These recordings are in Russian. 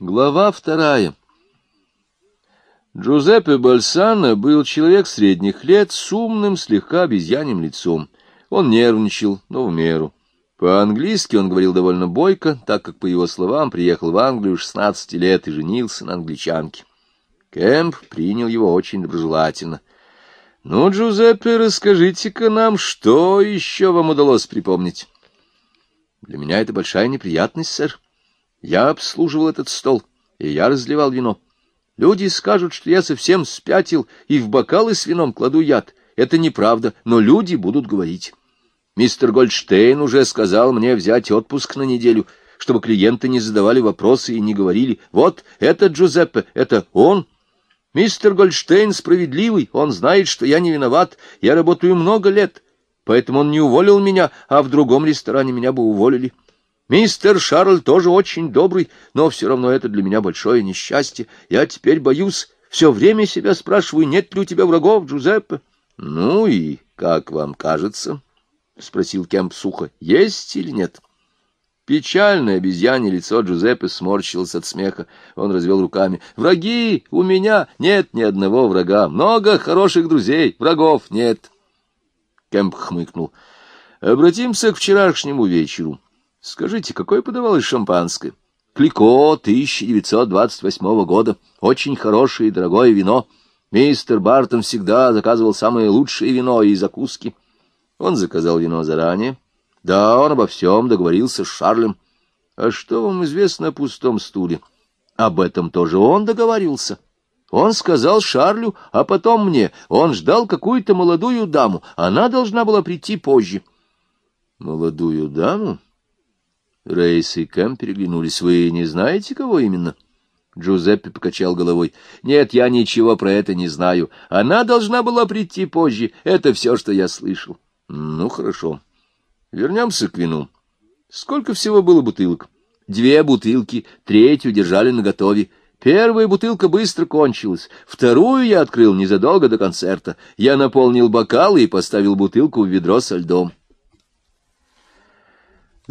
Глава вторая. Джузеппе Бальсано был человек средних лет с умным, слегка обезьяним лицом. Он нервничал, но в меру. По-английски он говорил довольно бойко, так как, по его словам, приехал в Англию 16 лет и женился на англичанке. Кэмп принял его очень доброжелательно. — Ну, Джузеппе, расскажите-ка нам, что еще вам удалось припомнить? — Для меня это большая неприятность, сэр. Я обслуживал этот стол, и я разливал вино. Люди скажут, что я совсем спятил, и в бокалы с вином кладу яд. Это неправда, но люди будут говорить. Мистер Гольдштейн уже сказал мне взять отпуск на неделю, чтобы клиенты не задавали вопросы и не говорили, вот, это Джузеппе, это он. Мистер Гольдштейн справедливый, он знает, что я не виноват, я работаю много лет, поэтому он не уволил меня, а в другом ресторане меня бы уволили. Мистер Шарль тоже очень добрый, но все равно это для меня большое несчастье. Я теперь боюсь, все время себя спрашиваю, нет ли у тебя врагов, Джузеппе? — Ну и как вам кажется? — спросил Кемп сухо. — Есть или нет? Печальное обезьянье лицо Джузеппе сморщилось от смеха. Он развел руками. — Враги у меня нет ни одного врага. Много хороших друзей, врагов нет. Кемп хмыкнул. — Обратимся к вчерашнему вечеру. Скажите, какое подавалось шампанское? Клико 1928 года. Очень хорошее и дорогое вино. Мистер Бартон всегда заказывал самое лучшее вино и закуски. Он заказал вино заранее. Да, он обо всем договорился с Шарлем. А что вам известно о пустом стуле? Об этом тоже он договорился. Он сказал Шарлю, а потом мне. Он ждал какую-то молодую даму. Она должна была прийти позже. Молодую даму? Рейс и Кэм переглянулись. «Вы не знаете, кого именно?» Джузеппе покачал головой. «Нет, я ничего про это не знаю. Она должна была прийти позже. Это все, что я слышал». «Ну, хорошо. Вернемся к вину. Сколько всего было бутылок?» «Две бутылки. Третью держали наготове. Первая бутылка быстро кончилась. Вторую я открыл незадолго до концерта. Я наполнил бокалы и поставил бутылку в ведро со льдом».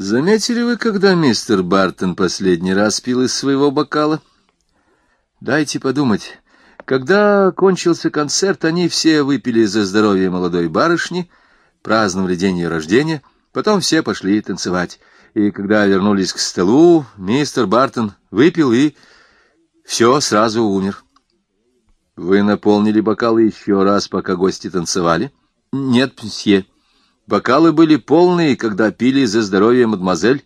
Заметили вы, когда мистер Бартон последний раз пил из своего бокала? Дайте подумать. Когда кончился концерт, они все выпили за здоровье молодой барышни, праздновали день ее рождения, потом все пошли танцевать. И когда вернулись к столу, мистер Бартон выпил и все сразу умер. Вы наполнили бокалы еще раз, пока гости танцевали? Нет, мсье. Бокалы были полные, когда пили за здоровье мадемуазель,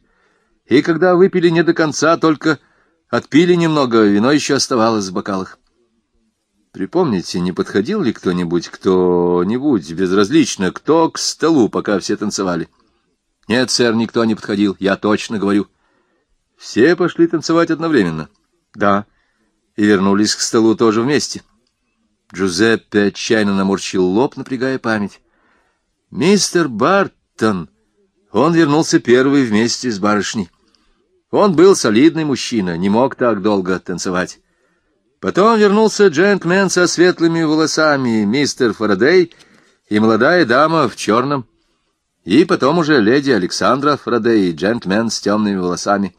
и когда выпили не до конца, только отпили немного, вино еще оставалось в бокалах. Припомните, не подходил ли кто-нибудь, кто-нибудь, безразлично, кто к столу, пока все танцевали? Нет, сэр, никто не подходил, я точно говорю. Все пошли танцевать одновременно. Да, и вернулись к столу тоже вместе. Джузеппе отчаянно наморщил лоб, напрягая память. Мистер Бартон, он вернулся первый вместе с барышней. Он был солидный мужчина, не мог так долго танцевать. Потом вернулся джентльмен со светлыми волосами, мистер Фарадей, и молодая дама в черном. И потом уже леди Александра Фарадей и джентльмен с темными волосами.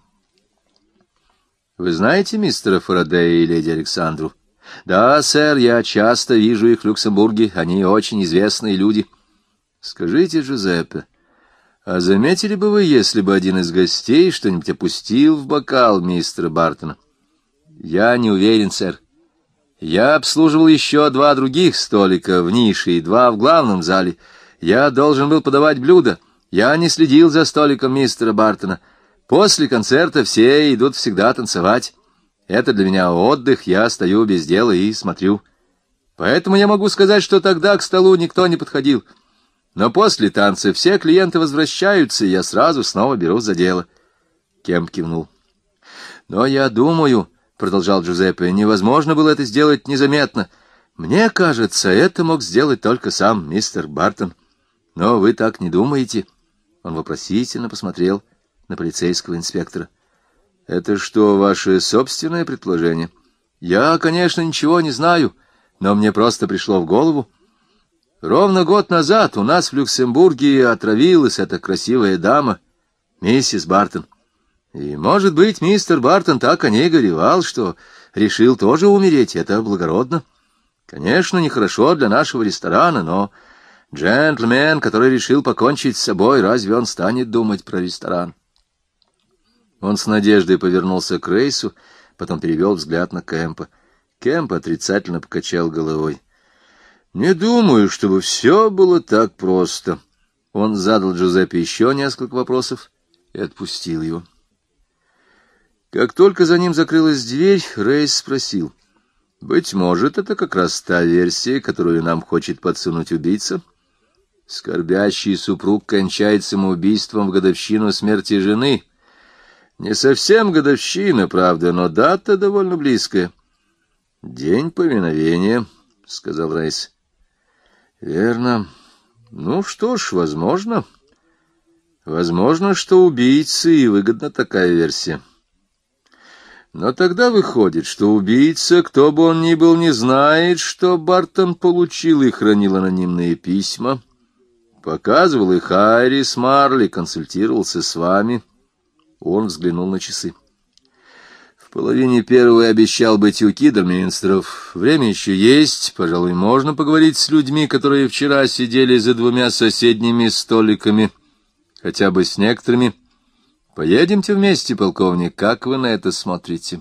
Вы знаете мистера Фарадея и леди Александру? Да, сэр, я часто вижу их в Люксембурге, они очень известные люди. — Скажите, Джузеппе, а заметили бы вы, если бы один из гостей что-нибудь опустил в бокал мистера Бартона? Я не уверен, сэр. Я обслуживал еще два других столика в нише и два в главном зале. Я должен был подавать блюда. Я не следил за столиком мистера Бартона. После концерта все идут всегда танцевать. Это для меня отдых, я стою без дела и смотрю. Поэтому я могу сказать, что тогда к столу никто не подходил. Но после танца все клиенты возвращаются, и я сразу снова беру за дело. Кемп кивнул. Но я думаю, — продолжал Джузеппе, — невозможно было это сделать незаметно. Мне кажется, это мог сделать только сам мистер Бартон. Но вы так не думаете? Он вопросительно посмотрел на полицейского инспектора. — Это что, ваше собственное предположение? — Я, конечно, ничего не знаю, но мне просто пришло в голову. Ровно год назад у нас в Люксембурге отравилась эта красивая дама, миссис Бартон. И, может быть, мистер Бартон так о ней горевал, что решил тоже умереть. Это благородно. Конечно, нехорошо для нашего ресторана, но джентльмен, который решил покончить с собой, разве он станет думать про ресторан? Он с надеждой повернулся к Рейсу, потом перевел взгляд на Кэмпа. Кэмп отрицательно покачал головой. «Не думаю, чтобы все было так просто». Он задал Джузеппе еще несколько вопросов и отпустил его. Как только за ним закрылась дверь, Рейс спросил. «Быть может, это как раз та версия, которую нам хочет подсунуть убийца?» Скорбящий супруг кончает самоубийством в годовщину смерти жены. Не совсем годовщина, правда, но дата довольно близкая. «День поминовения», — сказал Рейс. «Верно. Ну что ж, возможно. Возможно, что убийце и выгодна такая версия». Но тогда выходит, что убийца, кто бы он ни был, не знает, что Бартон получил и хранил анонимные письма, показывал их Айрис Марли, консультировался с вами. Он взглянул на часы. Половине первого обещал быть у Кидерминстеров. Время еще есть, пожалуй, можно поговорить с людьми, которые вчера сидели за двумя соседними столиками, хотя бы с некоторыми, Поедемте вместе, полковник, как вы на это смотрите?»